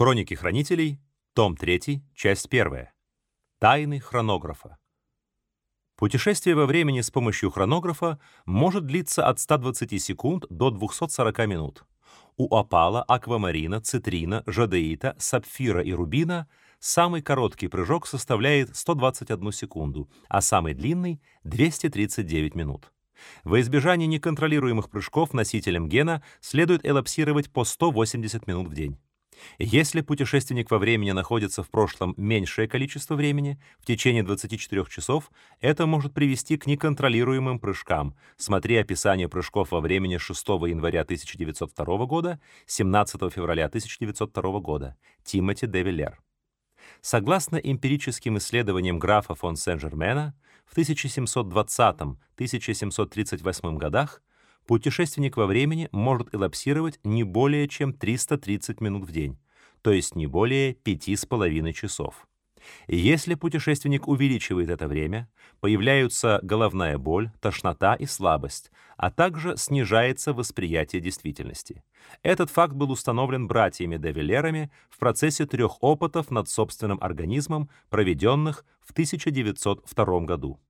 Хроники хранителей, том 3, часть 1. Тайны хронографа. Путешествие во времени с помощью хронографа может длиться от 120 секунд до 240 минут. У опала, аквамарина, цитрина, жадеита, сапфира и рубина самый короткий прыжок составляет 121 секунду, а самый длинный — 239 минут. Во избежание неконтролируемых прыжков носителям гена следует элапсировать по 180 минут в день. Если путешественник во времени находится в прошлом меньшее количество времени, в течение 24 часов, это может привести к неконтролируемым прыжкам. Смотри описание прыжков во времени 6 января 1902 года, 17 февраля 1902 года. Тимоти де Виллер. Согласно эмпирическим исследованиям графа фон Сен-Жермена, в 1720-1738 годах путешественник во времени может элапсировать не более чем 330 минут в день, то есть не более 5,5 часов. Если путешественник увеличивает это время, появляются головная боль, тошнота и слабость, а также снижается восприятие действительности. Этот факт был установлен братьями Девилерами в процессе трех опытов над собственным организмом, проведенных в 1902 году.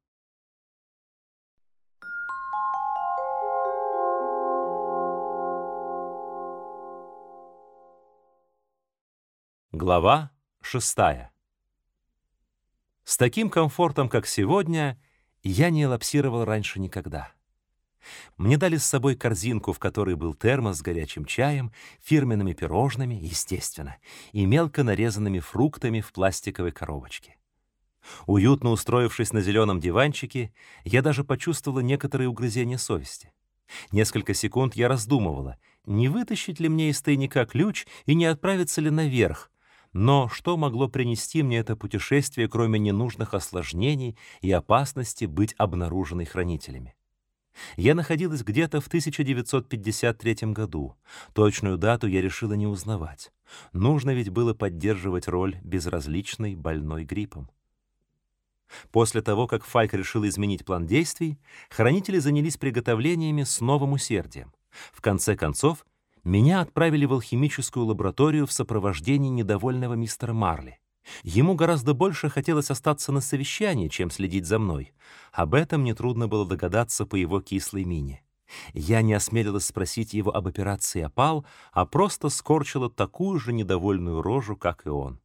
Глава 6. С таким комфортом, как сегодня, я не элапсировал раньше никогда. Мне дали с собой корзинку, в которой был термос с горячим чаем, фирменными пирожными, естественно, и мелко нарезанными фруктами в пластиковой коробочке. Уютно устроившись на зеленом диванчике, я даже почувствовала некоторые угрызения совести. Несколько секунд я раздумывала, не вытащить ли мне из тайника ключ и не отправиться ли наверх, но что могло принести мне это путешествие, кроме ненужных осложнений и опасности быть обнаруженной хранителями? Я находилась где-то в 1953 году. Точную дату я решила не узнавать. Нужно ведь было поддерживать роль безразличной больной гриппом. После того, как Фальк решил изменить план действий, хранители занялись приготовлениями с новым усердием. В конце концов, меня отправили в алхимическую лабораторию в сопровождении недовольного мистера Марли. Ему гораздо больше хотелось остаться на совещании, чем следить за мной. Об этом нетрудно было догадаться по его кислой мине. Я не осмелилась спросить его об операции «Опал», а просто скорчила такую же недовольную рожу, как и он.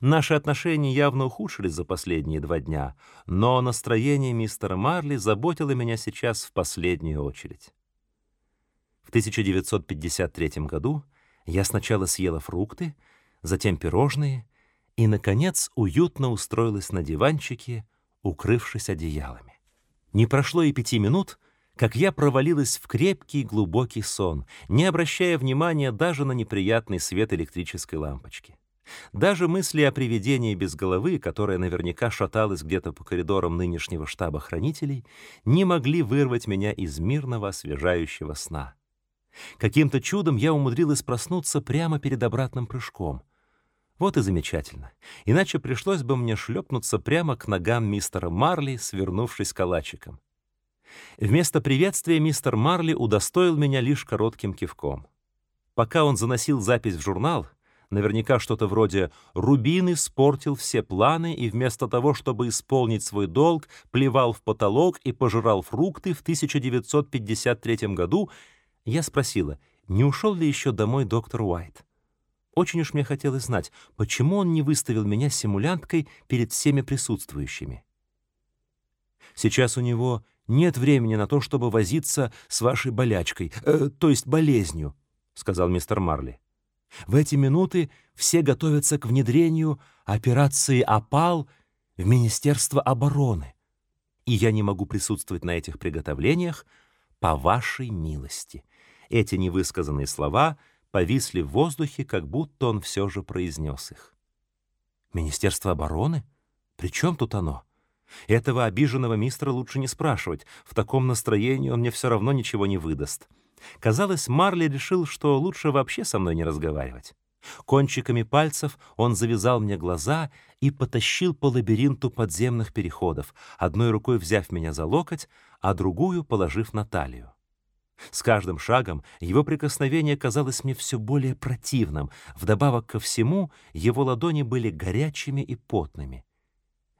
Наши отношения явно ухудшились за последние два дня, но настроение мистера Марли заботило меня сейчас в последнюю очередь. В 1953 году я сначала съела фрукты, затем пирожные и, наконец, уютно устроилась на диванчике, укрывшись одеялами. Не прошло и пяти минут, как я провалилась в крепкий глубокий сон, не обращая внимания даже на неприятный свет электрической лампочки. Даже мысли о привидении без головы, которое наверняка шаталось где-то по коридорам нынешнего штаба хранителей, не могли вырвать меня из мирного освежающего сна. Каким-то чудом я умудрилась проснуться прямо перед обратным прыжком. Вот и замечательно. Иначе пришлось бы мне шлепнуться прямо к ногам мистера Марли, свернувшись калачиком. Вместо приветствия мистер Марли удостоил меня лишь коротким кивком. Пока он заносил запись в журнал, наверняка что-то вроде «Рубин испортил все планы и вместо того, чтобы исполнить свой долг, плевал в потолок и пожирал фрукты в 1953 году», я спросила, не ушел ли еще домой доктор Уайт. Очень уж мне хотелось знать, почему он не выставил меня симулянткой перед всеми присутствующими. Сейчас у него нет времени на то, чтобы возиться с вашей болячкой, э, то есть болезнью, сказал мистер Марли. В эти минуты все готовятся к внедрению операции «Опал» в Министерство обороны, и я не могу присутствовать на этих приготовлениях по вашей милости. Эти невысказанные слова повисли в воздухе, как будто он все же произнес их. «Министерство обороны? При чем тут оно?» Этого обиженного мистера лучше не спрашивать. В таком настроении он мне все равно ничего не выдаст. Казалось, Марли решил, что лучше вообще со мной не разговаривать. Кончиками пальцев он завязал мне глаза и потащил по лабиринту подземных переходов, одной рукой взяв меня за локоть, а другую положив на талию. С каждым шагом его прикосновение казалось мне все более противным. Вдобавок ко всему, его ладони были горячими и потными.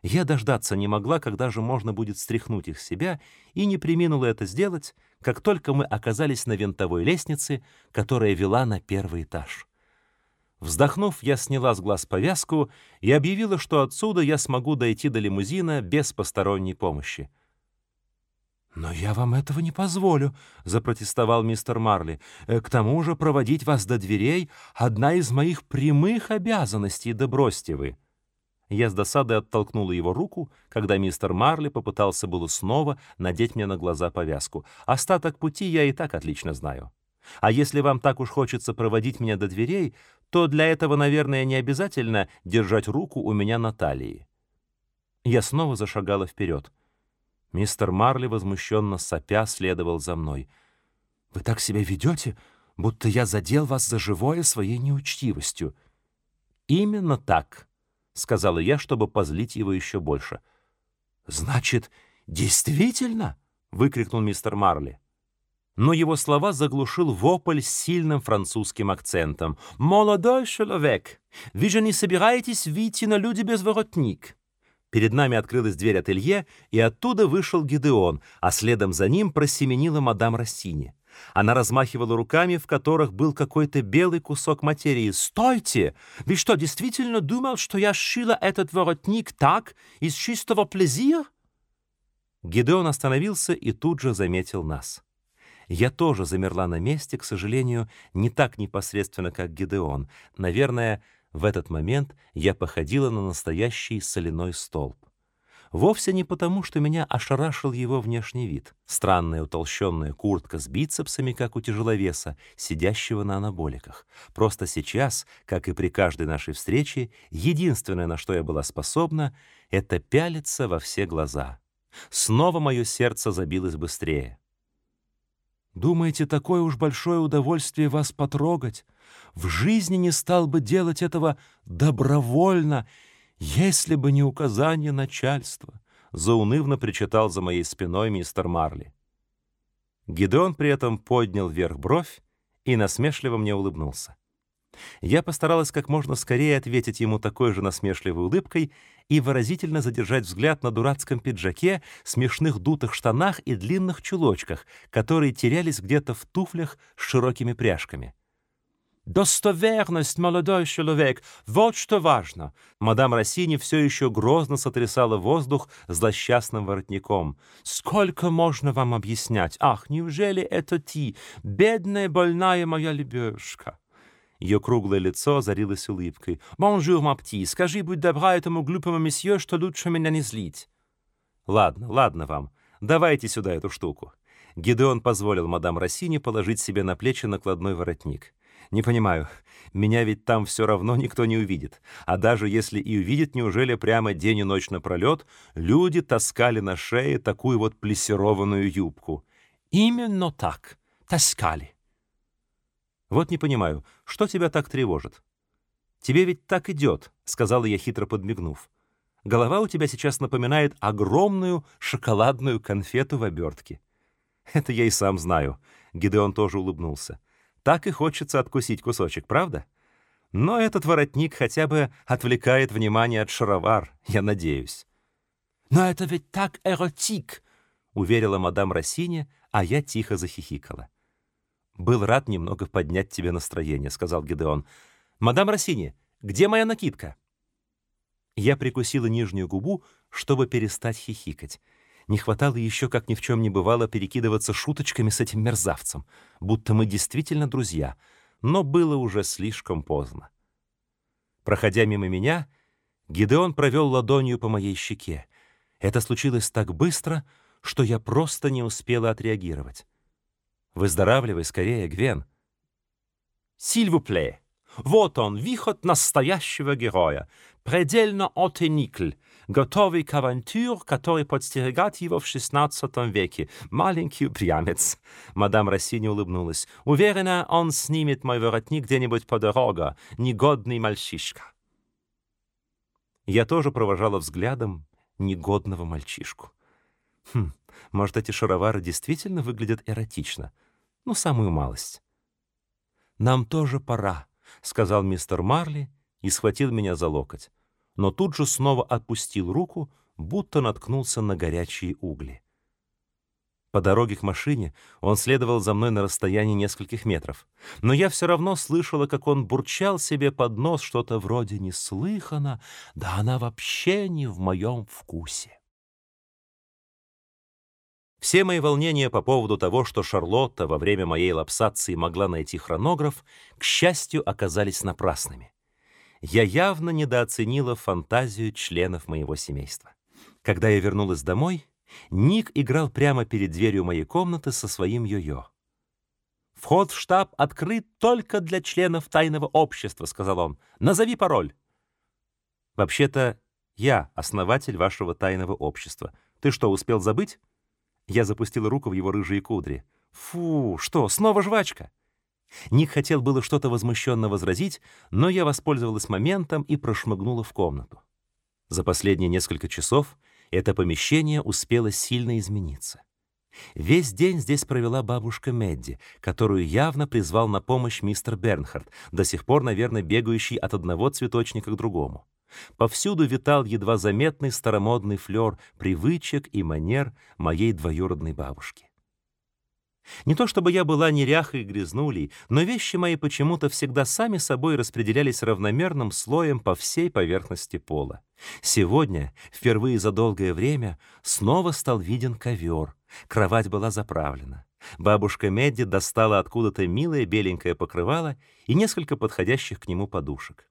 Я дождаться не могла, когда же можно будет стряхнуть их с себя, и не преминула это сделать, как только мы оказались на винтовой лестнице, которая вела на первый этаж. Вздохнув, я сняла с глаз повязку и объявила, что отсюда я смогу дойти до лимузина без посторонней помощи. «Но я вам этого не позволю», — запротестовал мистер Марли. «Э, «К тому же проводить вас до дверей — одна из моих прямых обязанностей, да бросьте вы». Я с досадой оттолкнула его руку, когда мистер Марли попытался было снова надеть мне на глаза повязку. Остаток пути я и так отлично знаю. А если вам так уж хочется проводить меня до дверей, то для этого, наверное, не обязательно держать руку у меня на талии. Я снова зашагала вперед. Мистер Марли, возмущенно сопя, следовал за мной. «Вы так себя ведете, будто я задел вас за живое своей неучтивостью». «Именно так», — сказала я, чтобы позлить его еще больше. «Значит, действительно?» — выкрикнул мистер Марли. Но его слова заглушил вопль с сильным французским акцентом. «Молодой человек, вы же не собираетесь выйти на люди без воротник?» Перед нами открылась дверь ателье, и оттуда вышел Гидеон, а следом за ним просеменила мадам Рассини. Она размахивала руками, в которых был какой-то белый кусок материи. «Стойте! Вы что, действительно думал, что я шила этот воротник так, из чистого плезира?» Гидеон остановился и тут же заметил нас. Я тоже замерла на месте, к сожалению, не так непосредственно, как Гидеон. Наверное, в этот момент я походила на настоящий соляной столб. Вовсе не потому, что меня ошарашил его внешний вид. Странная утолщенная куртка с бицепсами, как у тяжеловеса, сидящего на анаболиках. Просто сейчас, как и при каждой нашей встрече, единственное, на что я была способна, это пялиться во все глаза. Снова мое сердце забилось быстрее. Думаете, такое уж большое удовольствие вас потрогать? В жизни не стал бы делать этого добровольно, если бы не указание начальства, заунывно причитал за моей спиной мистер Марли. Гидеон при этом поднял вверх бровь и насмешливо мне улыбнулся. Я постаралась как можно скорее ответить ему такой же насмешливой улыбкой и выразительно задержать взгляд на дурацком пиджаке, смешных дутых штанах и длинных чулочках, которые терялись где-то в туфлях с широкими пряжками. «Достоверность, молодой человек, вот что важно!» Мадам Рассини все еще грозно сотрясала воздух злосчастным воротником. «Сколько можно вам объяснять? Ах, неужели это ты, бедная больная моя лебедушка?» Ее круглое лицо озарилось улыбкой. «Bonjour, ma petite, скажи, будь добра этому глупому месье, что лучше меня не злить». «Ладно, ладно вам. Давайте сюда эту штуку». Гидеон позволил мадам Россини положить себе на плечи накладной воротник. «Не понимаю, меня ведь там все равно никто не увидит. А даже если и увидит, неужели прямо день и ночь напролет люди таскали на шее такую вот плессированную юбку?» «Именно так. Таскали. Вот не понимаю, что тебя так тревожит? Тебе ведь так идет, сказала я хитро подмигнув. Голова у тебя сейчас напоминает огромную шоколадную конфету в обертке. Это я и сам знаю. Гидеон тоже улыбнулся. Так и хочется откусить кусочек, правда? Но этот воротник хотя бы отвлекает внимание от шаровар, я надеюсь. Но это ведь так эротик, уверила мадам Рассини, а я тихо захихикала. «Был рад немного поднять тебе настроение», — сказал Гедеон. «Мадам Рассини, где моя накидка?» Я прикусила нижнюю губу, чтобы перестать хихикать. Не хватало еще, как ни в чем не бывало, перекидываться шуточками с этим мерзавцем, будто мы действительно друзья, но было уже слишком поздно. Проходя мимо меня, Гидеон провел ладонью по моей щеке. Это случилось так быстро, что я просто не успела отреагировать. Выздоравливай скорее, Гвен. Сильвупле. Вот он, выход настоящего героя. Предельно отеникль, готовый к авантюр, который подстерегает его в XVI веке. Маленький упрямец. Мадам Рассини улыбнулась. Уверена, он снимет мой воротник где-нибудь по дороге. Негодный мальчишка. Я тоже провожала взглядом негодного мальчишку. Хм, может, эти шаровары действительно выглядят эротично? Ну, самую малость. «Нам тоже пора», — сказал мистер Марли и схватил меня за локоть, но тут же снова отпустил руку, будто наткнулся на горячие угли. По дороге к машине он следовал за мной на расстоянии нескольких метров, но я все равно слышала, как он бурчал себе под нос что-то вроде «неслыханно», да она вообще не в моем вкусе. Все мои волнения по поводу того, что Шарлотта во время моей лапсации могла найти хронограф, к счастью, оказались напрасными. Я явно недооценила фантазию членов моего семейства. Когда я вернулась домой, Ник играл прямо перед дверью моей комнаты со своим йо-йо. «Вход в штаб открыт только для членов тайного общества», — сказал он. «Назови пароль». «Вообще-то я основатель вашего тайного общества. Ты что, успел забыть?» Я запустила руку в его рыжие кудри. «Фу, что, снова жвачка?» Ник хотел было что-то возмущенно возразить, но я воспользовалась моментом и прошмыгнула в комнату. За последние несколько часов это помещение успело сильно измениться. Весь день здесь провела бабушка Медди, которую явно призвал на помощь мистер Бернхард, до сих пор, наверное, бегающий от одного цветочника к другому. Повсюду витал едва заметный старомодный флёр привычек и манер моей двоюродной бабушки. Не то чтобы я была неряхой и грязнулей, но вещи мои почему-то всегда сами собой распределялись равномерным слоем по всей поверхности пола. Сегодня, впервые за долгое время, снова стал виден ковер. Кровать была заправлена. Бабушка Медди достала откуда-то милое беленькое покрывало и несколько подходящих к нему подушек.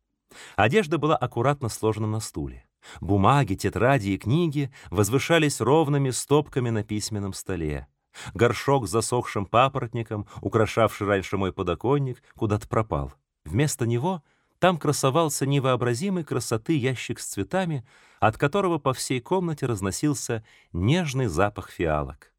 Одежда была аккуратно сложена на стуле. Бумаги, тетради и книги возвышались ровными стопками на письменном столе. Горшок с засохшим папоротником, украшавший раньше мой подоконник, куда-то пропал. Вместо него там красовался невообразимой красоты ящик с цветами, от которого по всей комнате разносился нежный запах фиалок.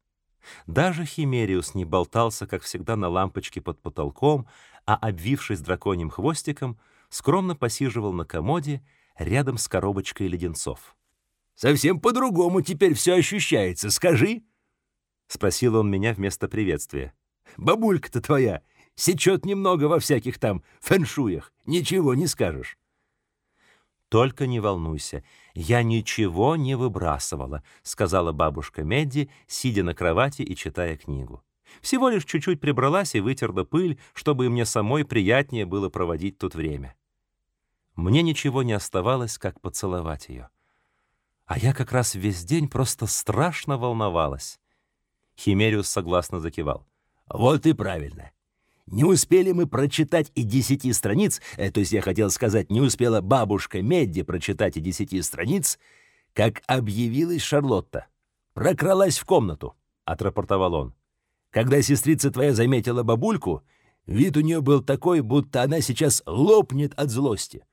Даже Химериус не болтался, как всегда, на лампочке под потолком, а, обвившись драконьим хвостиком, скромно посиживал на комоде рядом с коробочкой леденцов. «Совсем по-другому теперь все ощущается, скажи!» — спросил он меня вместо приветствия. «Бабулька-то твоя сечет немного во всяких там фэншуях, ничего не скажешь». «Только не волнуйся, я ничего не выбрасывала», — сказала бабушка Медди, сидя на кровати и читая книгу. Всего лишь чуть-чуть прибралась и вытерла пыль, чтобы мне самой приятнее было проводить тут время. Мне ничего не оставалось, как поцеловать ее. А я как раз весь день просто страшно волновалась. Химериус согласно закивал. «Вот и правильно. Не успели мы прочитать и десяти страниц, э, то есть я хотел сказать, не успела бабушка Медди прочитать и десяти страниц, как объявилась Шарлотта. Прокралась в комнату», — отрапортовал он. «Когда сестрица твоя заметила бабульку, вид у нее был такой, будто она сейчас лопнет от злости».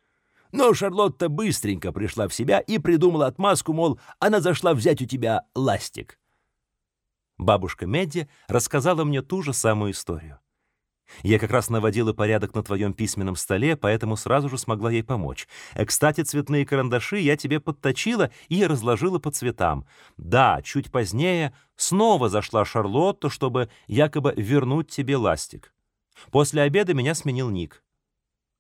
Но Шарлотта быстренько пришла в себя и придумала отмазку, мол, она зашла взять у тебя ластик. Бабушка Медди рассказала мне ту же самую историю. Я как раз наводила порядок на твоем письменном столе, поэтому сразу же смогла ей помочь. Э, кстати, цветные карандаши я тебе подточила и разложила по цветам. Да, чуть позднее снова зашла Шарлотта, чтобы якобы вернуть тебе ластик. После обеда меня сменил Ник.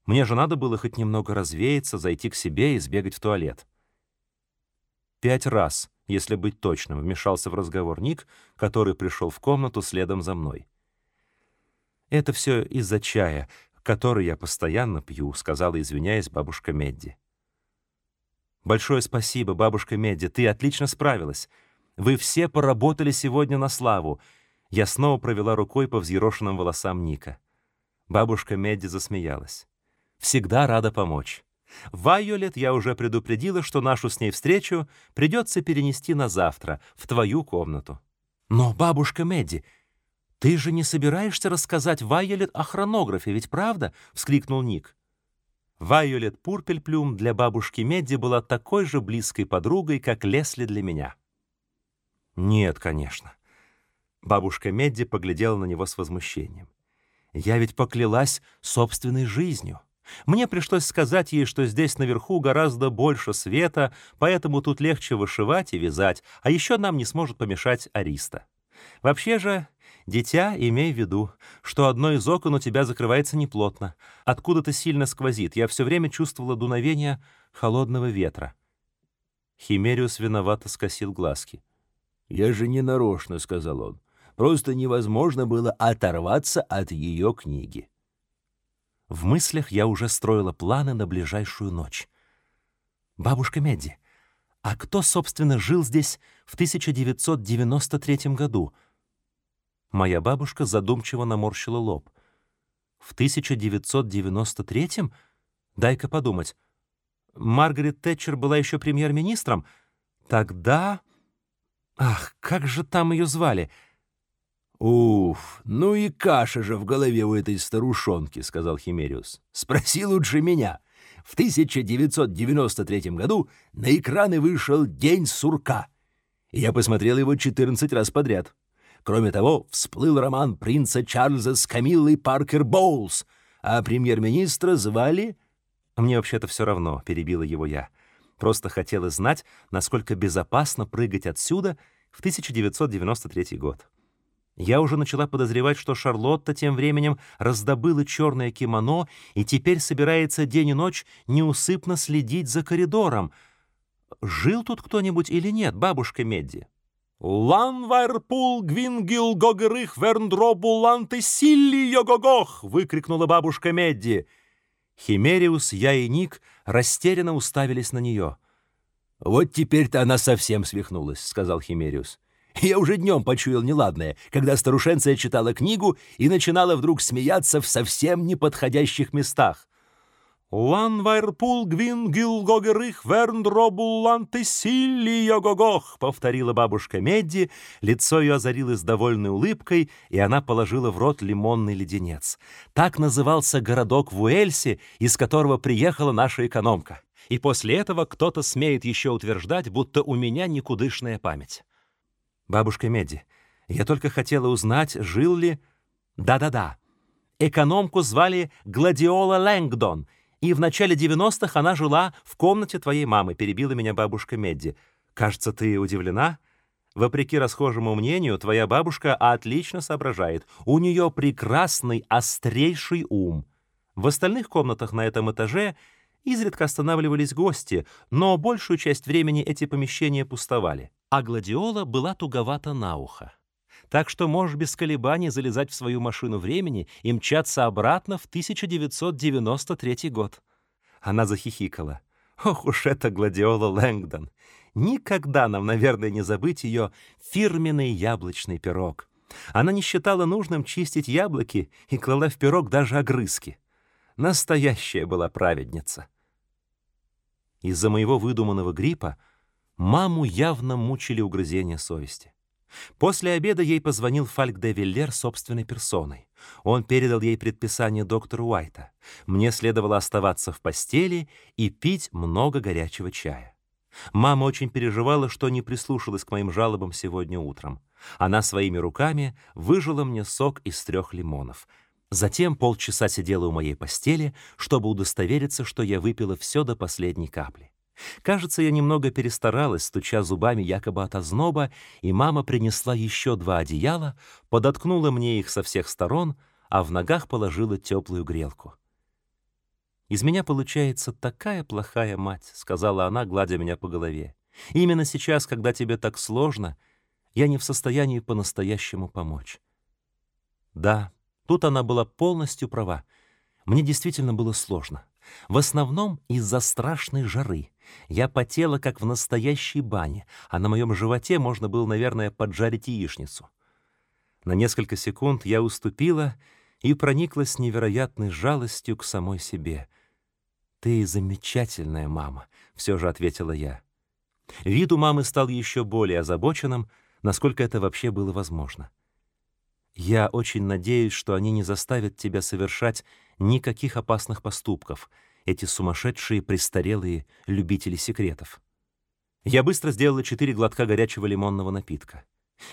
Мне же надо было хоть немного развеяться, зайти к себе и сбегать в туалет. Пять раз если быть точным, вмешался в разговор Ник, который пришел в комнату следом за мной. «Это все из-за чая, который я постоянно пью», — сказала, извиняясь, бабушка Медди. «Большое спасибо, бабушка Медди, ты отлично справилась. Вы все поработали сегодня на славу». Я снова провела рукой по взъерошенным волосам Ника. Бабушка Медди засмеялась. «Всегда рада помочь». Вайолет я уже предупредила, что нашу с ней встречу придется перенести на завтра, в твою комнату. Но, бабушка Мэдди, ты же не собираешься рассказать Вайолет о хронографе, ведь правда? вскрикнул Ник. Вайолет Пурпельплюм для бабушки Медди была такой же близкой подругой, как Лесли для меня. Нет, конечно. Бабушка Медди поглядела на него с возмущением. Я ведь поклялась собственной жизнью. Мне пришлось сказать ей, что здесь наверху гораздо больше света, поэтому тут легче вышивать и вязать, а еще нам не сможет помешать Ариста. Вообще же, Дитя, имей в виду, что одно из окон у тебя закрывается неплотно. Откуда-то сильно сквозит. Я все время чувствовала дуновение холодного ветра. Химериус виновато скосил глазки. «Я же не нарочно», — сказал он. «Просто невозможно было оторваться от ее книги». В мыслях я уже строила планы на ближайшую ночь. «Бабушка Медди, а кто, собственно, жил здесь в 1993 году?» Моя бабушка задумчиво наморщила лоб. «В 1993-м? Дай-ка подумать. Маргарет Тэтчер была еще премьер-министром? Тогда... Ах, как же там ее звали?» «Уф, ну и каша же в голове у этой старушонки», — сказал Химериус. «Спроси лучше меня. В 1993 году на экраны вышел «День сурка». Я посмотрел его 14 раз подряд. Кроме того, всплыл роман принца Чарльза с Камиллой Паркер Боулс, а премьер-министра звали... «Мне вообще-то все равно», — перебила его я. «Просто хотела знать, насколько безопасно прыгать отсюда в 1993 год». Я уже начала подозревать, что Шарлотта тем временем раздобыла черное кимоно и теперь собирается день и ночь неусыпно следить за коридором. Жил тут кто-нибудь или нет, бабушка Медди? «Ланвайрпул гвингил гогерых верндробу ланты силли йогогох!» — выкрикнула бабушка Медди. Химериус, я и Ник растерянно уставились на нее. «Вот теперь-то она совсем свихнулась», — сказал Химериус. «Я уже днем почуял неладное, когда старушенция читала книгу и начинала вдруг смеяться в совсем неподходящих местах. «Ланвайрпул гвин гилгогерых верндробулланты силли йогогох», — повторила бабушка Медди, лицо ее озарилось довольной улыбкой, и она положила в рот лимонный леденец. Так назывался городок в Уэльсе, из которого приехала наша экономка. И после этого кто-то смеет еще утверждать, будто у меня никудышная память. «Бабушка Медди, я только хотела узнать, жил ли...» «Да-да-да. Экономку звали Гладиола Лэнгдон», и в начале 90-х она жила в комнате твоей мамы, перебила меня бабушка Медди. Кажется, ты удивлена? Вопреки расхожему мнению, твоя бабушка отлично соображает. У нее прекрасный, острейший ум. В остальных комнатах на этом этаже изредка останавливались гости, но большую часть времени эти помещения пустовали. А гладиола была туговата на ухо так что можешь без колебаний залезать в свою машину времени и мчаться обратно в 1993 год. Она захихикала. Ох уж это Гладиола Лэнгдон! Никогда нам, наверное, не забыть ее фирменный яблочный пирог. Она не считала нужным чистить яблоки и клала в пирог даже огрызки. Настоящая была праведница. Из-за моего выдуманного гриппа маму явно мучили угрызения совести. После обеда ей позвонил Фальк де Виллер собственной персоной. Он передал ей предписание доктора Уайта. Мне следовало оставаться в постели и пить много горячего чая. Мама очень переживала, что не прислушалась к моим жалобам сегодня утром. Она своими руками выжила мне сок из трех лимонов. Затем полчаса сидела у моей постели, чтобы удостовериться, что я выпила все до последней капли. Кажется, я немного перестаралась, стуча зубами якобы от озноба, и мама принесла еще два одеяла, подоткнула мне их со всех сторон, а в ногах положила теплую грелку. «Из меня получается такая плохая мать», — сказала она, гладя меня по голове. «Именно сейчас, когда тебе так сложно, я не в состоянии по-настоящему помочь». Да, тут она была полностью права. Мне действительно было сложно. В основном из-за страшной жары. Я потела, как в настоящей бане, а на моем животе можно было, наверное, поджарить яичницу. На несколько секунд я уступила и прониклась невероятной жалостью к самой себе. «Ты замечательная мама», — все же ответила я. Вид у мамы стал еще более озабоченным, насколько это вообще было возможно. «Я очень надеюсь, что они не заставят тебя совершать никаких опасных поступков, эти сумасшедшие престарелые любители секретов. Я быстро сделала четыре глотка горячего лимонного напитка.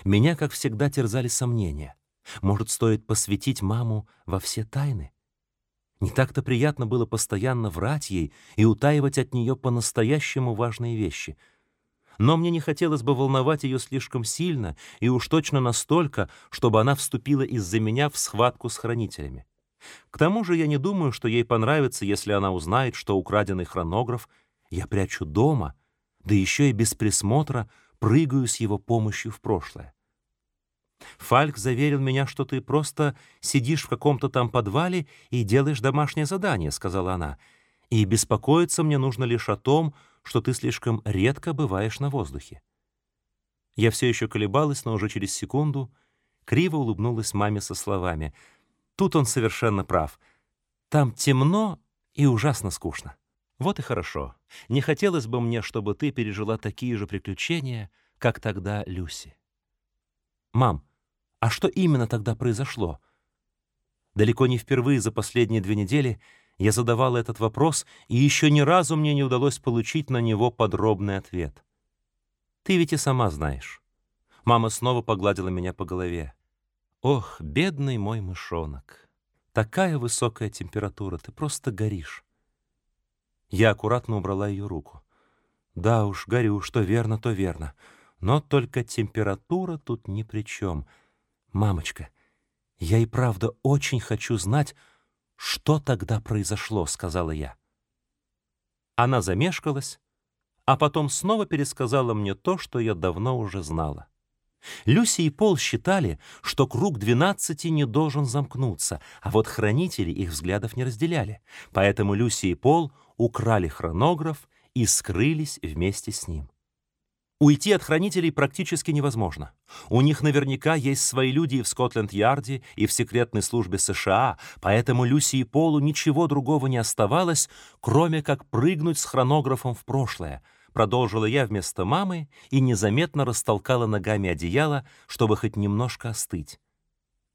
Меня, как всегда, терзали сомнения. Может, стоит посвятить маму во все тайны? Не так-то приятно было постоянно врать ей и утаивать от нее по-настоящему важные вещи. но мне не хотелось бы волновать ее слишком сильно и уж точно настолько, чтобы она вступила из-за меня в схватку с хранителями. К тому же я не думаю, что ей понравится, если она узнает, что украденный хронограф я прячу дома, да еще и без присмотра прыгаю с его помощью в прошлое. Фальк заверил меня, что ты просто сидишь в каком-то там подвале и делаешь домашнее задание, сказала она. И беспокоиться мне нужно лишь о том, что ты слишком редко бываешь на воздухе. Я все еще колебалась, но уже через секунду криво улыбнулась маме со словами: "Тут он совершенно прав. Там темно и ужасно скучно". Вот и хорошо. Не хотелось бы мне, чтобы ты пережила такие же приключения, как тогда Люси. Мам, а что именно тогда произошло? Далеко не впервые за последние две недели я задавала этот вопрос, и еще ни разу мне не удалось получить на него подробный ответ. Ты ведь и сама знаешь. Мама снова погладила меня по голове. Ох, бедный мой мышонок. Такая высокая температура, ты просто горишь. Я аккуратно убрала ее руку. Да уж, горю, что верно, то верно. Но только температура тут ни при чем. Мамочка, я и правда очень хочу знать, что тогда произошло, сказала я. Она замешкалась, а потом снова пересказала мне то, что я давно уже знала. Люси и Пол считали, что круг двенадцати не должен замкнуться, а вот хранители их взглядов не разделяли. Поэтому Люси и Пол украли хронограф и скрылись вместе с ним. Уйти от хранителей практически невозможно. У них наверняка есть свои люди и в Скотленд-Ярде, и в секретной службе США, поэтому Люси и Полу ничего другого не оставалось, кроме как прыгнуть с хронографом в прошлое, продолжила я вместо мамы и незаметно растолкала ногами одеяло, чтобы хоть немножко остыть.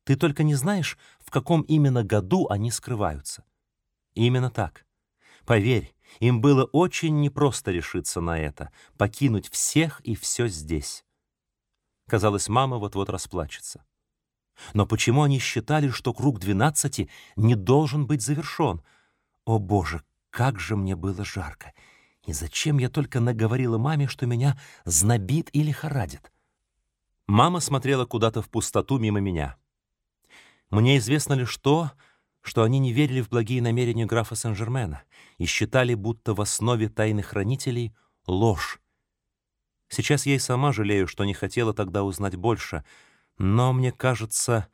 Ты только не знаешь, в каком именно году они скрываются. Именно так. Поверь, им было очень непросто решиться на это, покинуть всех и все здесь. Казалось, мама вот-вот расплачется. Но почему они считали, что круг двенадцати не должен быть завершен? О, Боже, как же мне было жарко! И зачем я только наговорила маме, что меня знобит или лихорадит? Мама смотрела куда-то в пустоту мимо меня. Мне известно лишь то, что они не верили в благие намерения графа Сен-Жермена и считали, будто в основе тайных хранителей — ложь. Сейчас я и сама жалею, что не хотела тогда узнать больше, но, мне кажется,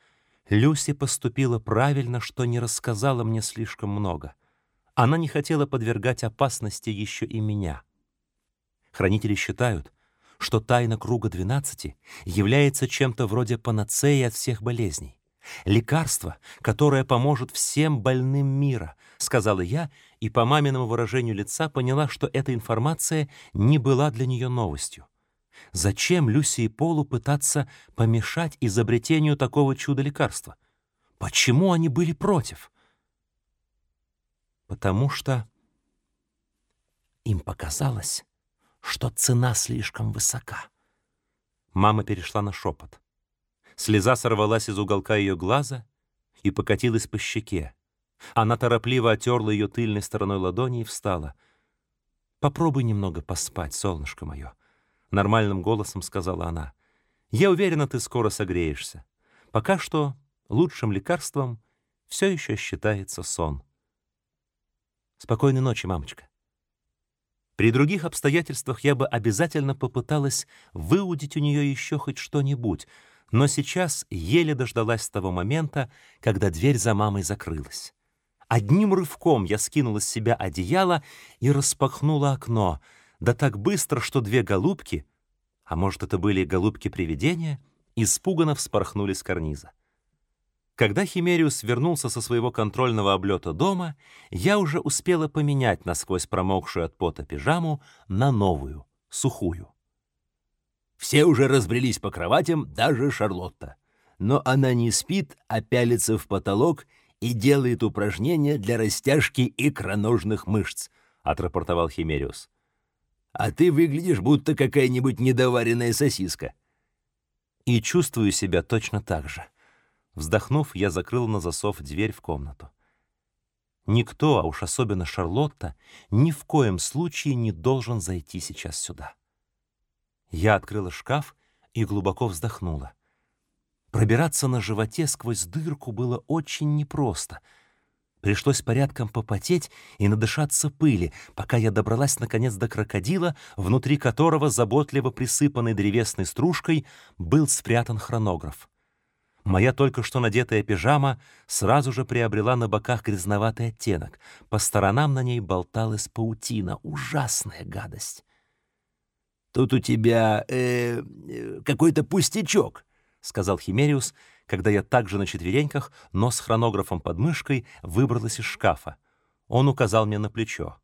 Люси поступила правильно, что не рассказала мне слишком много. Она не хотела подвергать опасности еще и меня. Хранители считают, что тайна круга двенадцати является чем-то вроде панацеи от всех болезней. Лекарство, которое поможет всем больным мира, сказала я, и по маминому выражению лица поняла, что эта информация не была для нее новостью. Зачем Люси и Полу пытаться помешать изобретению такого чуда-лекарства? Почему они были против? Потому что им показалось, что цена слишком высока. Мама перешла на шепот. Слеза сорвалась из уголка ее глаза и покатилась по щеке. Она торопливо отерла ее тыльной стороной ладони и встала. «Попробуй немного поспать, солнышко мое», — нормальным голосом сказала она. «Я уверена, ты скоро согреешься. Пока что лучшим лекарством все еще считается сон». «Спокойной ночи, мамочка». При других обстоятельствах я бы обязательно попыталась выудить у нее еще хоть что-нибудь — но сейчас еле дождалась того момента, когда дверь за мамой закрылась. Одним рывком я скинула с себя одеяло и распахнула окно, да так быстро, что две голубки, а может, это были голубки-привидения, испуганно вспорхнули с карниза. Когда Химериус вернулся со своего контрольного облета дома, я уже успела поменять насквозь промокшую от пота пижаму на новую, сухую. Все уже разбрелись по кроватям, даже Шарлотта. Но она не спит, а пялится в потолок и делает упражнения для растяжки икроножных мышц, — отрапортовал Химериус. «А ты выглядишь, будто какая-нибудь недоваренная сосиска». «И чувствую себя точно так же». Вздохнув, я закрыл на засов дверь в комнату. Никто, а уж особенно Шарлотта, ни в коем случае не должен зайти сейчас сюда. Я открыла шкаф и глубоко вздохнула. Пробираться на животе сквозь дырку было очень непросто. Пришлось порядком попотеть и надышаться пыли, пока я добралась наконец до крокодила, внутри которого, заботливо присыпанный древесной стружкой, был спрятан хронограф. Моя только что надетая пижама сразу же приобрела на боках грязноватый оттенок. По сторонам на ней болталась паутина. Ужасная гадость. «Тут у тебя э, э, какой-то пустячок», — сказал Химериус, когда я также на четвереньках, но с хронографом под мышкой, выбралась из шкафа. Он указал мне на плечо.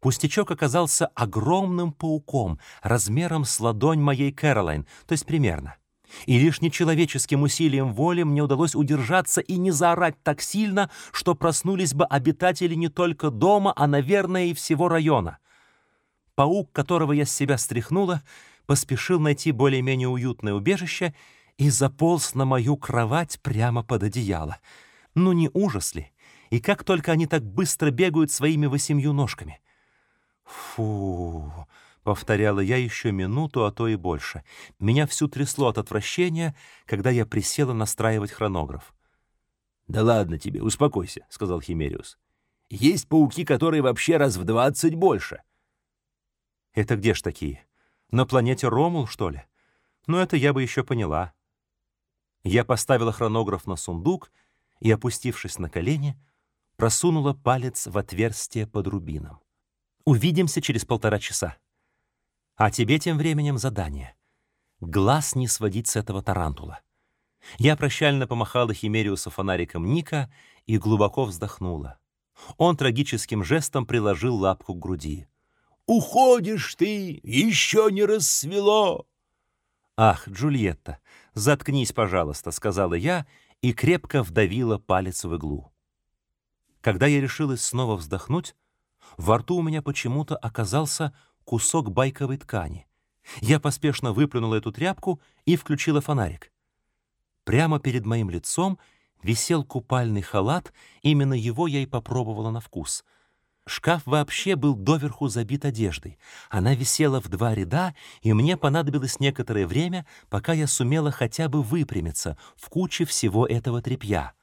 Пустячок оказался огромным пауком, размером с ладонь моей Кэролайн, то есть примерно. И лишь нечеловеческим усилием воли мне удалось удержаться и не заорать так сильно, что проснулись бы обитатели не только дома, а, наверное, и всего района. Паук, которого я с себя стряхнула, поспешил найти более-менее уютное убежище и заполз на мою кровать прямо под одеяло. Ну не ужас ли? И как только они так быстро бегают своими восемью ножками. Фу, повторяла я еще минуту, а то и больше. Меня всю трясло от отвращения, когда я присела настраивать хронограф. «Да ладно тебе, успокойся», — сказал Химериус. «Есть пауки, которые вообще раз в двадцать больше». «Это где ж такие? На планете Ромул, что ли? Ну, это я бы еще поняла». Я поставила хронограф на сундук и, опустившись на колени, просунула палец в отверстие под рубином. «Увидимся через полтора часа». А тебе тем временем задание. Глаз не сводить с этого тарантула. Я прощально помахала Химериусу фонариком Ника и глубоко вздохнула. Он трагическим жестом приложил лапку к груди. «Уходишь ты! Еще не рассвело!» «Ах, Джульетта, заткнись, пожалуйста», — сказала я и крепко вдавила палец в иглу. Когда я решилась снова вздохнуть, во рту у меня почему-то оказался кусок байковой ткани. Я поспешно выплюнула эту тряпку и включила фонарик. Прямо перед моим лицом висел купальный халат, именно его я и попробовала на вкус. Шкаф вообще был доверху забит одеждой. Она висела в два ряда, и мне понадобилось некоторое время, пока я сумела хотя бы выпрямиться в куче всего этого тряпья.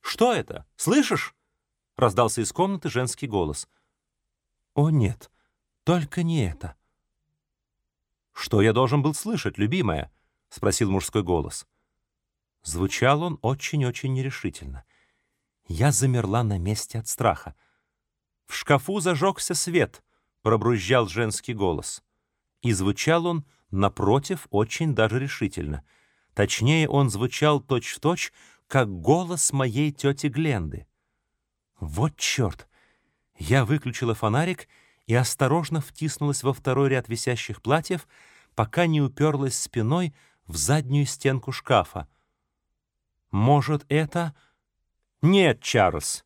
«Что это? Слышишь?» — раздался из комнаты женский голос. «О, нет!» Только не это. «Что я должен был слышать, любимая?» — спросил мужской голос. Звучал он очень-очень нерешительно. Я замерла на месте от страха. «В шкафу зажегся свет», — пробрузжал женский голос. И звучал он, напротив, очень даже решительно. Точнее, он звучал точь-в-точь, -точь, как голос моей тети Гленды. Вот черт! Я выключила фонарик и осторожно втиснулась во второй ряд висящих платьев, пока не уперлась спиной в заднюю стенку шкафа. «Может, это...» «Нет, Чарльз!»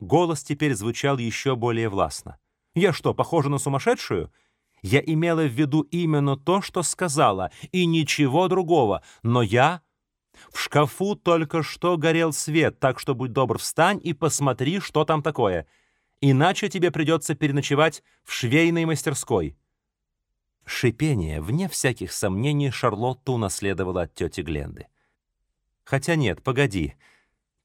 Голос теперь звучал еще более властно. «Я что, похожа на сумасшедшую?» Я имела в виду именно то, что сказала, и ничего другого, но я... В шкафу только что горел свет, так что будь добр, встань и посмотри, что там такое иначе тебе придется переночевать в швейной мастерской». Шипение, вне всяких сомнений, Шарлотта унаследовала от тети Гленды. «Хотя нет, погоди,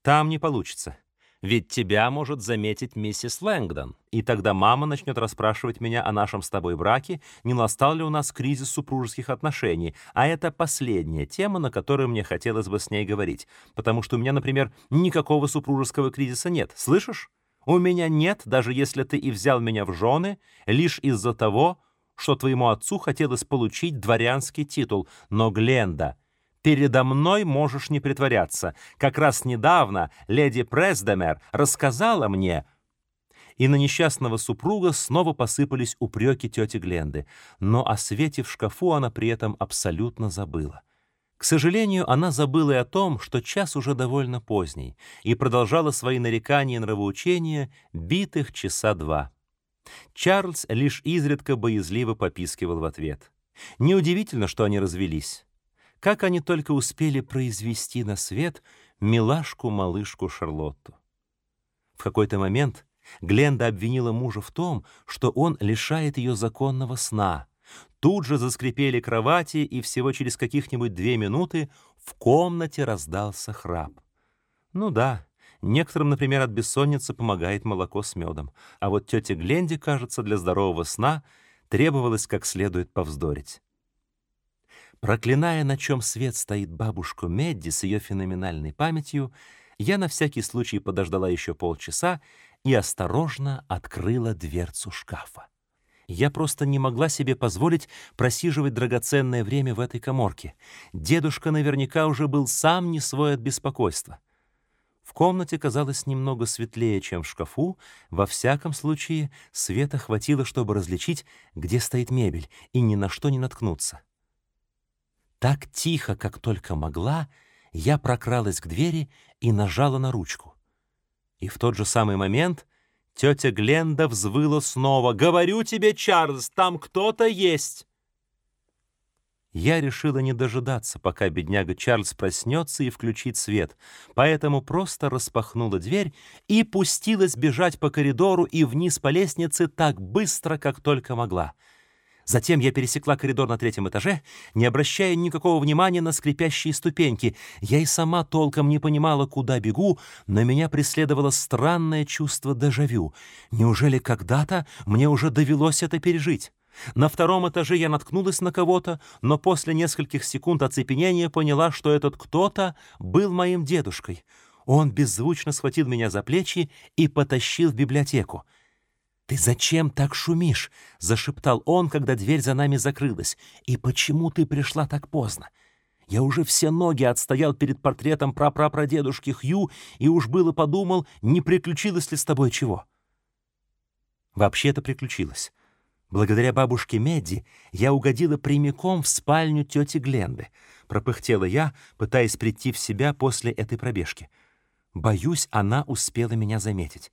там не получится. Ведь тебя может заметить миссис Лэнгдон, и тогда мама начнет расспрашивать меня о нашем с тобой браке, не настал ли у нас кризис супружеских отношений, а это последняя тема, на которую мне хотелось бы с ней говорить, потому что у меня, например, никакого супружеского кризиса нет, слышишь?» У меня нет, даже если ты и взял меня в жены, лишь из-за того, что твоему отцу хотелось получить дворянский титул. Но, Гленда, передо мной можешь не притворяться. Как раз недавно леди Прездемер рассказала мне... И на несчастного супруга снова посыпались упреки тети Гленды, но о свете в шкафу она при этом абсолютно забыла. К сожалению, она забыла и о том, что час уже довольно поздний, и продолжала свои нарекания и нравоучения битых часа два. Чарльз лишь изредка боязливо попискивал в ответ. Неудивительно, что они развелись. Как они только успели произвести на свет милашку-малышку Шарлотту. В какой-то момент Гленда обвинила мужа в том, что он лишает ее законного сна — Тут же заскрипели кровати, и всего через каких-нибудь две минуты в комнате раздался храп. Ну да, некоторым, например, от бессонницы помогает молоко с медом, а вот тете Гленде, кажется, для здорового сна требовалось как следует повздорить. Проклиная, на чем свет стоит бабушку Медди с ее феноменальной памятью, я на всякий случай подождала еще полчаса и осторожно открыла дверцу шкафа. Я просто не могла себе позволить просиживать драгоценное время в этой коморке. Дедушка наверняка уже был сам не свой от беспокойства. В комнате казалось немного светлее, чем в шкафу. Во всяком случае, света хватило, чтобы различить, где стоит мебель, и ни на что не наткнуться. Так тихо, как только могла, я прокралась к двери и нажала на ручку. И в тот же самый момент Тетя Гленда взвыла снова. «Говорю тебе, Чарльз, там кто-то есть!» Я решила не дожидаться, пока бедняга Чарльз проснется и включит свет, поэтому просто распахнула дверь и пустилась бежать по коридору и вниз по лестнице так быстро, как только могла — Затем я пересекла коридор на третьем этаже, не обращая никакого внимания на скрипящие ступеньки. Я и сама толком не понимала, куда бегу, но меня преследовало странное чувство дежавю. Неужели когда-то мне уже довелось это пережить? На втором этаже я наткнулась на кого-то, но после нескольких секунд оцепенения поняла, что этот кто-то был моим дедушкой. Он беззвучно схватил меня за плечи и потащил в библиотеку. «Ты зачем так шумишь?» — зашептал он, когда дверь за нами закрылась. «И почему ты пришла так поздно? Я уже все ноги отстоял перед портретом прапрапрадедушки Хью и уж было подумал, не приключилось ли с тобой чего». Вообще-то приключилось. Благодаря бабушке Медди я угодила прямиком в спальню тети Гленды. Пропыхтела я, пытаясь прийти в себя после этой пробежки. Боюсь, она успела меня заметить.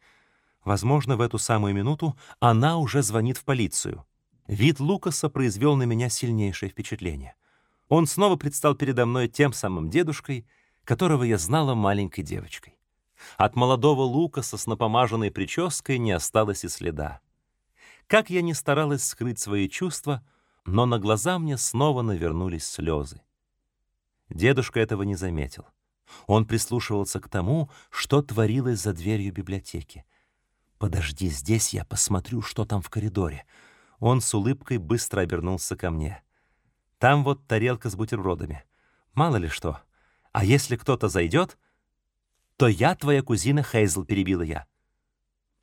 Возможно, в эту самую минуту она уже звонит в полицию. Вид Лукаса произвел на меня сильнейшее впечатление. Он снова предстал передо мной тем самым дедушкой, которого я знала маленькой девочкой. От молодого Лукаса с напомаженной прической не осталось и следа. Как я ни старалась скрыть свои чувства, но на глаза мне снова навернулись слезы. Дедушка этого не заметил. Он прислушивался к тому, что творилось за дверью библиотеки. «Подожди здесь, я посмотрю, что там в коридоре». Он с улыбкой быстро обернулся ко мне. «Там вот тарелка с бутербродами. Мало ли что. А если кто-то зайдет, то я твоя кузина Хейзл», — перебила я.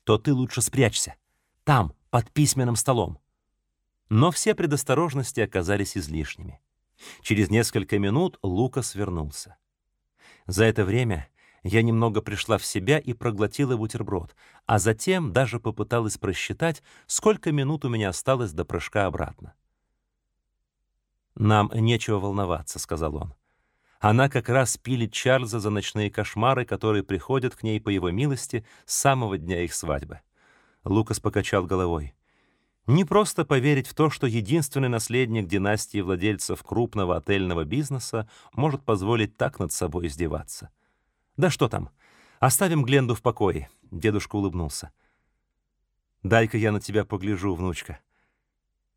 «То ты лучше спрячься. Там, под письменным столом». Но все предосторожности оказались излишними. Через несколько минут Лукас вернулся. За это время я немного пришла в себя и проглотила бутерброд, а затем даже попыталась просчитать, сколько минут у меня осталось до прыжка обратно. «Нам нечего волноваться», — сказал он. Она как раз пилит Чарльза за ночные кошмары, которые приходят к ней по его милости с самого дня их свадьбы. Лукас покачал головой. Не просто поверить в то, что единственный наследник династии владельцев крупного отельного бизнеса может позволить так над собой издеваться. «Да что там? Оставим Гленду в покое», — дедушка улыбнулся. «Дай-ка я на тебя погляжу, внучка.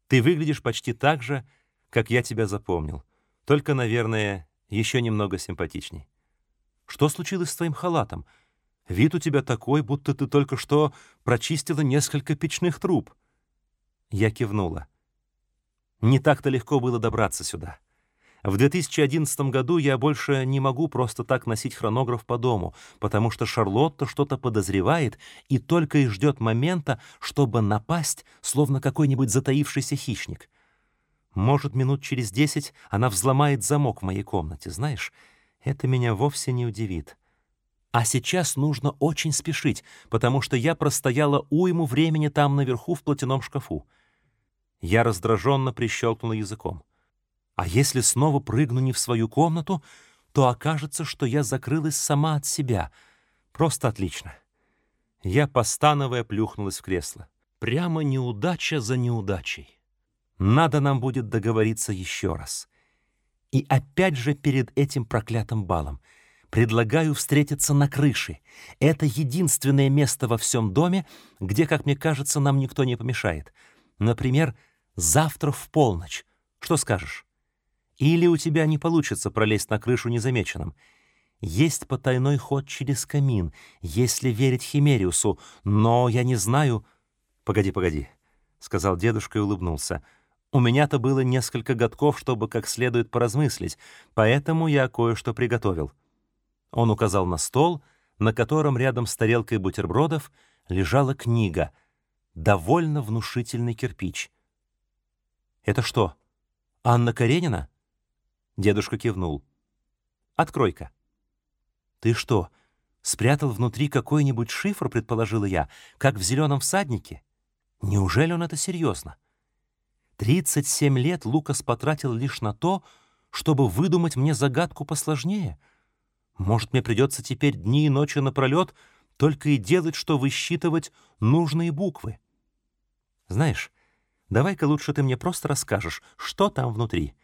Ты выглядишь почти так же, как я тебя запомнил, только, наверное, еще немного симпатичней. Что случилось с твоим халатом? Вид у тебя такой, будто ты только что прочистила несколько печных труб». Я кивнула. Не так-то легко было добраться сюда. В 2011 году я больше не могу просто так носить хронограф по дому, потому что Шарлотта что-то подозревает и только и ждет момента, чтобы напасть, словно какой-нибудь затаившийся хищник. Может, минут через десять она взломает замок в моей комнате, знаешь? Это меня вовсе не удивит. А сейчас нужно очень спешить, потому что я простояла уйму времени там наверху в платяном шкафу. Я раздраженно прищелкнула языком. А если снова прыгну не в свою комнату, то окажется, что я закрылась сама от себя. Просто отлично. Я, постановая, плюхнулась в кресло. Прямо неудача за неудачей. Надо нам будет договориться еще раз. И опять же перед этим проклятым балом. Предлагаю встретиться на крыше. Это единственное место во всем доме, где, как мне кажется, нам никто не помешает. Например, Завтра в полночь. Что скажешь? Или у тебя не получится пролезть на крышу незамеченным. Есть потайной ход через камин, если верить Химериусу, но я не знаю... Погоди, погоди, — сказал дедушка и улыбнулся. У меня-то было несколько годков, чтобы как следует поразмыслить, поэтому я кое-что приготовил. Он указал на стол, на котором рядом с тарелкой бутербродов лежала книга, довольно внушительный кирпич. «Это что, Анна Каренина?» Дедушка кивнул. «Открой-ка». «Ты что, спрятал внутри какой-нибудь шифр, предположила я, как в «Зеленом всаднике»? Неужели он это серьезно?» 37 лет Лукас потратил лишь на то, чтобы выдумать мне загадку посложнее. Может, мне придется теперь дни и ночи напролет только и делать, что высчитывать нужные буквы. Знаешь, давай-ка лучше ты мне просто расскажешь, что там внутри.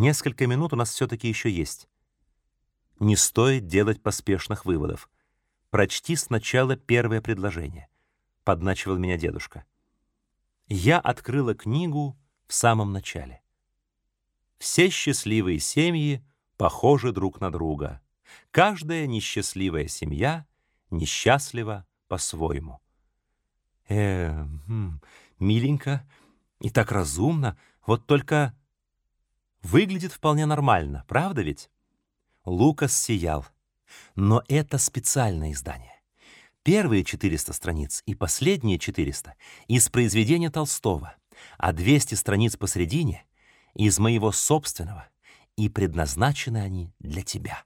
Несколько минут у нас все-таки еще есть. Не стоит делать поспешных выводов. Прочти сначала первое предложение. Подначивал меня дедушка. Я открыла книгу в самом начале. Все счастливые семьи похожи друг на друга. Каждая несчастливая семья несчастлива по-своему. Э, хм, миленько и так разумно, вот только выглядит вполне нормально, правда ведь? Лукас сиял. Но это специальное издание. Первые 400 страниц и последние 400 из произведения Толстого, а 200 страниц посредине из моего собственного, и предназначены они для тебя.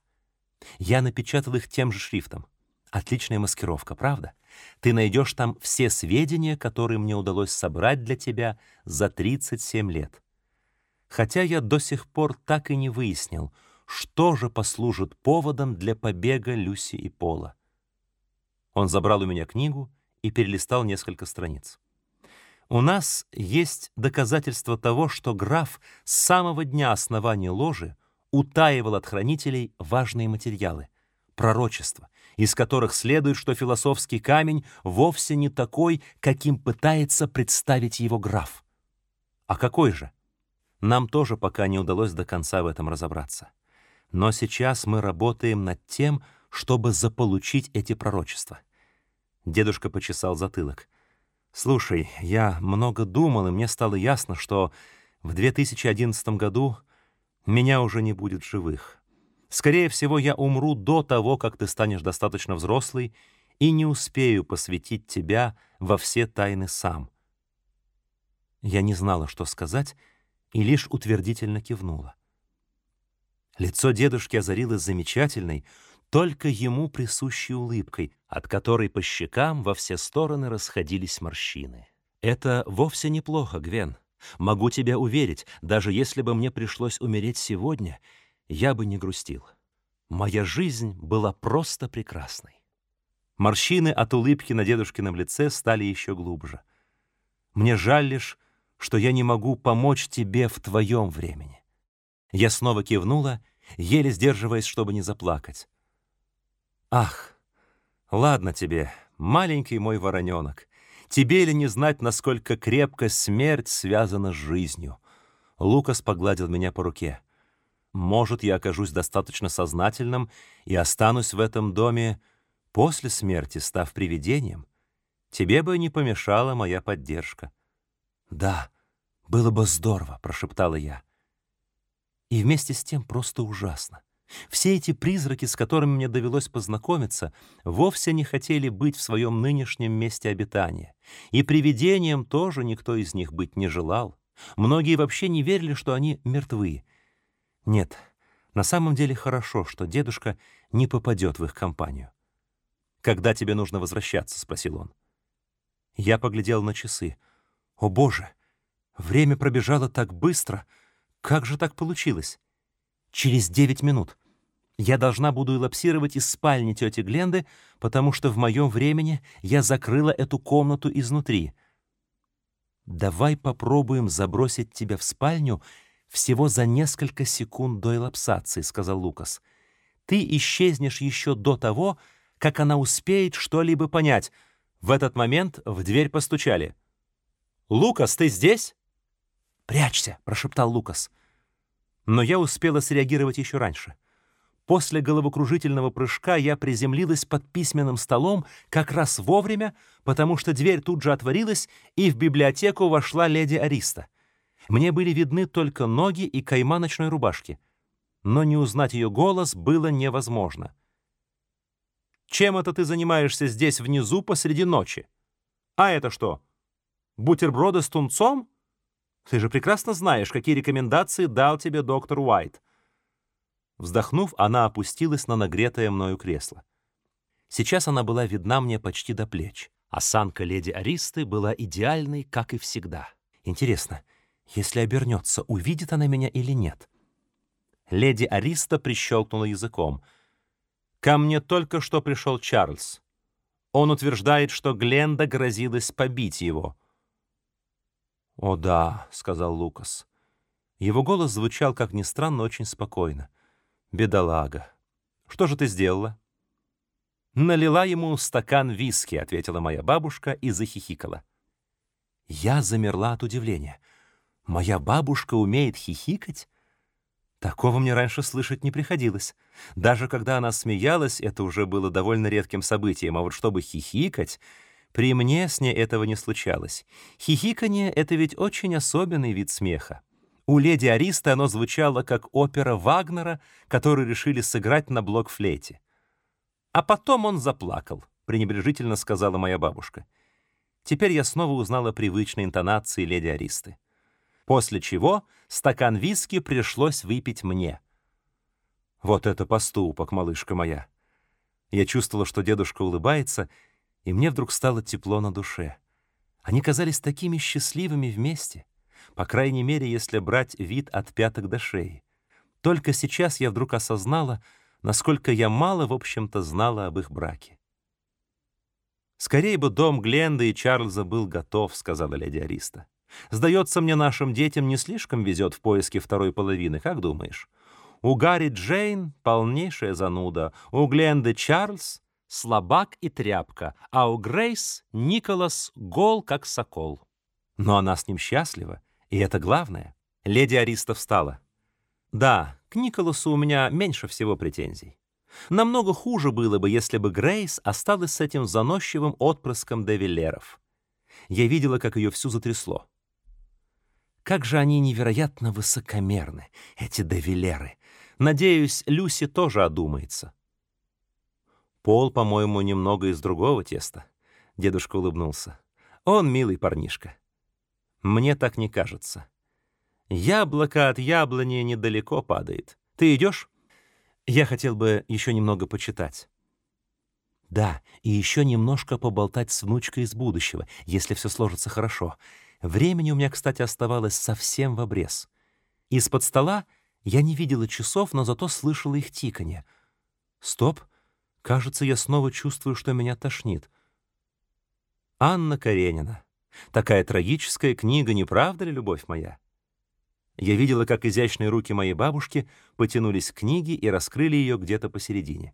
Я напечатал их тем же шрифтом. Отличная маскировка, правда? Ты найдешь там все сведения, которые мне удалось собрать для тебя за 37 лет. Хотя я до сих пор так и не выяснил, что же послужит поводом для побега Люси и Пола. Он забрал у меня книгу и перелистал несколько страниц. У нас есть доказательства того, что граф с самого дня основания ложи утаивал от хранителей важные материалы, пророчества, из которых следует, что философский камень вовсе не такой, каким пытается представить его граф. А какой же? Нам тоже пока не удалось до конца в этом разобраться. Но сейчас мы работаем над тем, чтобы заполучить эти пророчества. Дедушка почесал затылок. Слушай, я много думал, и мне стало ясно, что в 2011 году меня уже не будет живых. Скорее всего, я умру до того, как ты станешь достаточно взрослый, и не успею посвятить тебя во все тайны сам. Я не знала, что сказать, и лишь утвердительно кивнула. Лицо дедушки озарилось замечательной, только ему присущей улыбкой, от которой по щекам во все стороны расходились морщины. «Это вовсе неплохо, Гвен. Могу тебя уверить, даже если бы мне пришлось умереть сегодня, я бы не грустил. Моя жизнь была просто прекрасной». Морщины от улыбки на дедушкином лице стали еще глубже. «Мне жаль лишь, что я не могу помочь тебе в твоем времени. Я снова кивнула, еле сдерживаясь, чтобы не заплакать. «Ах, ладно тебе, маленький мой вороненок, тебе ли не знать, насколько крепко смерть связана с жизнью?» Лукас погладил меня по руке. «Может, я окажусь достаточно сознательным и останусь в этом доме после смерти, став привидением. Тебе бы не помешала моя поддержка». «Да, было бы здорово», — прошептала я. И вместе с тем просто ужасно. Все эти призраки, с которыми мне довелось познакомиться, вовсе не хотели быть в своем нынешнем месте обитания. И привидением тоже никто из них быть не желал. Многие вообще не верили, что они мертвы. Нет, на самом деле хорошо, что дедушка не попадет в их компанию. «Когда тебе нужно возвращаться?» — спросил он. Я поглядел на часы. «О, Боже! Время пробежало так быстро!» Как же так получилось? Через девять минут. Я должна буду элапсировать из спальни тети Гленды, потому что в моем времени я закрыла эту комнату изнутри. Давай попробуем забросить тебя в спальню всего за несколько секунд до элапсации, сказал Лукас. Ты исчезнешь еще до того, как она успеет что-либо понять. В этот момент в дверь постучали. «Лукас, ты здесь?» «Прячься!» — прошептал Лукас. Но я успела среагировать еще раньше. После головокружительного прыжка я приземлилась под письменным столом как раз вовремя, потому что дверь тут же отворилась, и в библиотеку вошла леди Ариста. Мне были видны только ноги и кайма ночной рубашки, но не узнать ее голос было невозможно. «Чем это ты занимаешься здесь внизу посреди ночи? А это что, бутерброды с тунцом? Ты же прекрасно знаешь, какие рекомендации дал тебе доктор Уайт». Вздохнув, она опустилась на нагретое мною кресло. Сейчас она была видна мне почти до плеч. Осанка леди Аристы была идеальной, как и всегда. Интересно, если обернется, увидит она меня или нет? Леди Ариста прищелкнула языком. «Ко мне только что пришел Чарльз. Он утверждает, что Гленда грозилась побить его». «О да», — сказал Лукас. Его голос звучал, как ни странно, очень спокойно. «Бедолага. Что же ты сделала?» «Налила ему стакан виски», — ответила моя бабушка и захихикала. Я замерла от удивления. «Моя бабушка умеет хихикать?» Такого мне раньше слышать не приходилось. Даже когда она смеялась, это уже было довольно редким событием, а вот чтобы хихикать, при мне с ней этого не случалось. Хихиканье — это ведь очень особенный вид смеха. У леди Ариста оно звучало как опера Вагнера, которую решили сыграть на блокфлейте. А потом он заплакал, пренебрежительно сказала моя бабушка. Теперь я снова узнала привычные интонации леди Аристы. После чего стакан виски пришлось выпить мне. Вот это поступок, малышка моя. Я чувствовала, что дедушка улыбается, и мне вдруг стало тепло на душе. Они казались такими счастливыми вместе по крайней мере, если брать вид от пяток до шеи. Только сейчас я вдруг осознала, насколько я мало, в общем-то, знала об их браке. «Скорее бы дом Гленда и Чарльза был готов», — сказала леди Ариста. «Сдается мне, нашим детям не слишком везет в поиске второй половины, как думаешь? У Гарри Джейн полнейшая зануда, у Гленды Чарльз — слабак и тряпка, а у Грейс Николас гол, как сокол. Но она с ним счастлива, и это главное. Леди Ариста встала. Да, к Николасу у меня меньше всего претензий. Намного хуже было бы, если бы Грейс осталась с этим заносчивым отпрыском Девиллеров. Я видела, как ее всю затрясло. Как же они невероятно высокомерны, эти Девиллеры. Надеюсь, Люси тоже одумается. Пол, по-моему, немного из другого теста. Дедушка улыбнулся. Он милый парнишка. Мне так не кажется. Яблоко от яблони недалеко падает. Ты идешь? Я хотел бы еще немного почитать. Да, и еще немножко поболтать с внучкой из будущего, если все сложится хорошо. Времени у меня, кстати, оставалось совсем в обрез. Из-под стола я не видела часов, но зато слышала их тиканье. Стоп. Кажется, я снова чувствую, что меня тошнит. Анна Каренина. Такая трагическая книга, не правда ли, любовь моя? Я видела, как изящные руки моей бабушки потянулись к книге и раскрыли ее где-то посередине.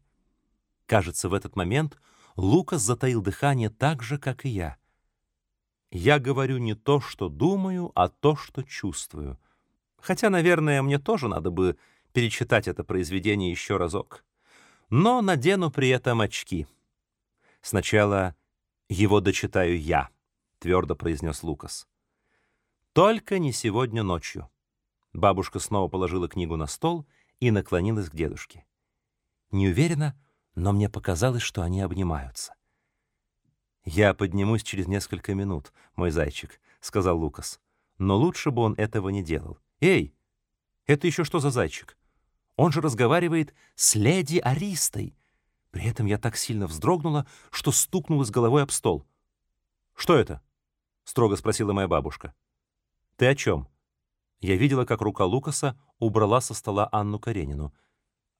Кажется, в этот момент Лукас затаил дыхание так же, как и я. Я говорю не то, что думаю, а то, что чувствую. Хотя, наверное, мне тоже надо бы перечитать это произведение еще разок. Но надену при этом очки. Сначала его дочитаю я твердо произнес Лукас. Только не сегодня ночью. Бабушка снова положила книгу на стол и наклонилась к дедушке. Не уверена, но мне показалось, что они обнимаются. Я поднимусь через несколько минут, мой зайчик, сказал Лукас. Но лучше бы он этого не делал. Эй, это еще что за зайчик? Он же разговаривает с леди Аристой. При этом я так сильно вздрогнула, что стукнулась головой об стол. Что это? строго спросила моя бабушка. Ты о чем? Я видела, как рука Лукаса убрала со стола Анну Каренину.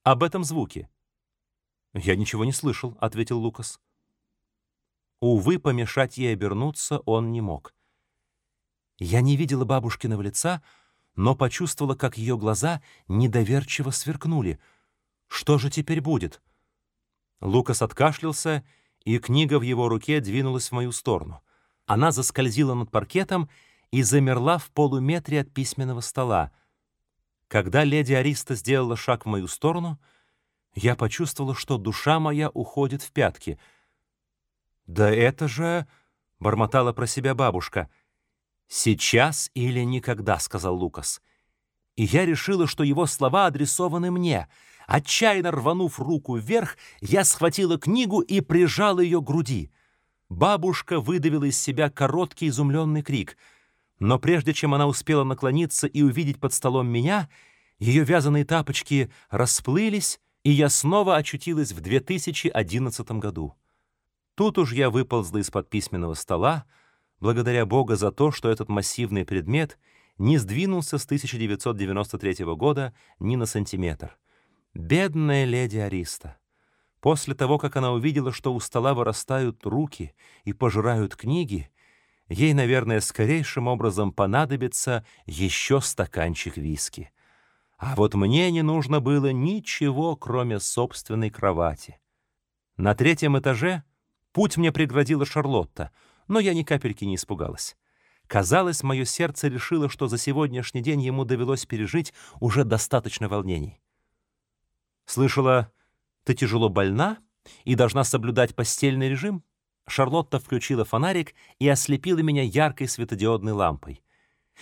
Об этом звуке. Я ничего не слышал, ответил Лукас. Увы, помешать ей обернуться он не мог. Я не видела бабушкиного лица, но почувствовала, как ее глаза недоверчиво сверкнули. Что же теперь будет? Лукас откашлялся, и книга в его руке двинулась в мою сторону. Она заскользила над паркетом и замерла в полуметре от письменного стола. Когда леди Ариста сделала шаг в мою сторону, я почувствовала, что душа моя уходит в пятки. «Да это же...» — бормотала про себя бабушка. «Сейчас или никогда», — сказал Лукас. И я решила, что его слова адресованы мне. Отчаянно рванув руку вверх, я схватила книгу и прижала ее к груди. Бабушка выдавила из себя короткий изумленный крик — но прежде чем она успела наклониться и увидеть под столом меня, ее вязаные тапочки расплылись, и я снова очутилась в 2011 году. Тут уж я выползла из-под письменного стола, благодаря Бога за то, что этот массивный предмет не сдвинулся с 1993 года ни на сантиметр. Бедная леди Ариста. После того, как она увидела, что у стола вырастают руки и пожирают книги, ей, наверное, скорейшим образом понадобится еще стаканчик виски. А вот мне не нужно было ничего, кроме собственной кровати. На третьем этаже путь мне преградила Шарлотта, но я ни капельки не испугалась. Казалось, мое сердце решило, что за сегодняшний день ему довелось пережить уже достаточно волнений. «Слышала, ты тяжело больна и должна соблюдать постельный режим?» Шарлотта включила фонарик и ослепила меня яркой светодиодной лампой.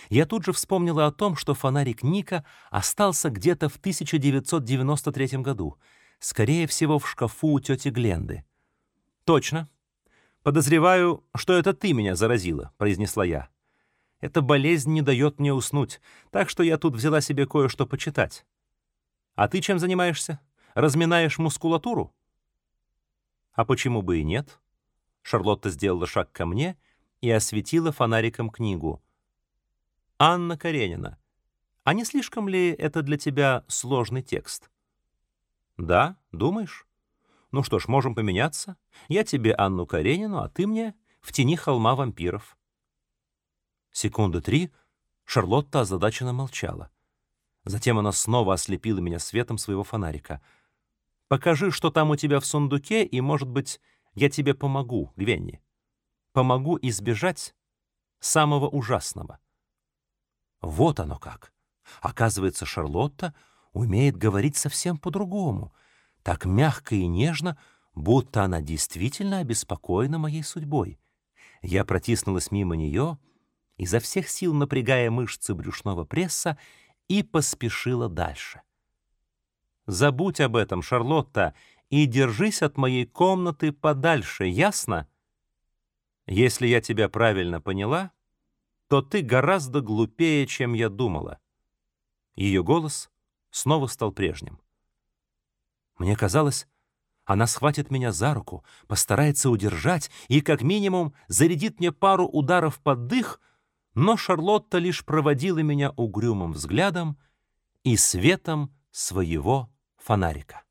Я тут же вспомнила о том, что фонарик Ника остался где-то в 1993 году, скорее всего, в шкафу у тети Гленды. «Точно. Подозреваю, что это ты меня заразила», — произнесла я. «Эта болезнь не дает мне уснуть, так что я тут взяла себе кое-что почитать. А ты чем занимаешься? Разминаешь мускулатуру?» «А почему бы и нет?» Шарлотта сделала шаг ко мне и осветила фонариком книгу. «Анна Каренина, а не слишком ли это для тебя сложный текст?» «Да, думаешь? Ну что ж, можем поменяться. Я тебе Анну Каренину, а ты мне «В тени холма вампиров». Секунды три Шарлотта озадаченно молчала. Затем она снова ослепила меня светом своего фонарика. «Покажи, что там у тебя в сундуке, и, может быть, я тебе помогу, Гвенни. Помогу избежать самого ужасного. Вот оно как. Оказывается, Шарлотта умеет говорить совсем по-другому, так мягко и нежно, будто она действительно обеспокоена моей судьбой. Я протиснулась мимо нее, изо всех сил напрягая мышцы брюшного пресса, и поспешила дальше. «Забудь об этом, Шарлотта, и держись от моей комнаты подальше, ясно? Если я тебя правильно поняла, то ты гораздо глупее, чем я думала». Ее голос снова стал прежним. Мне казалось, она схватит меня за руку, постарается удержать и, как минимум, зарядит мне пару ударов под дых, но Шарлотта лишь проводила меня угрюмым взглядом и светом своего фонарика.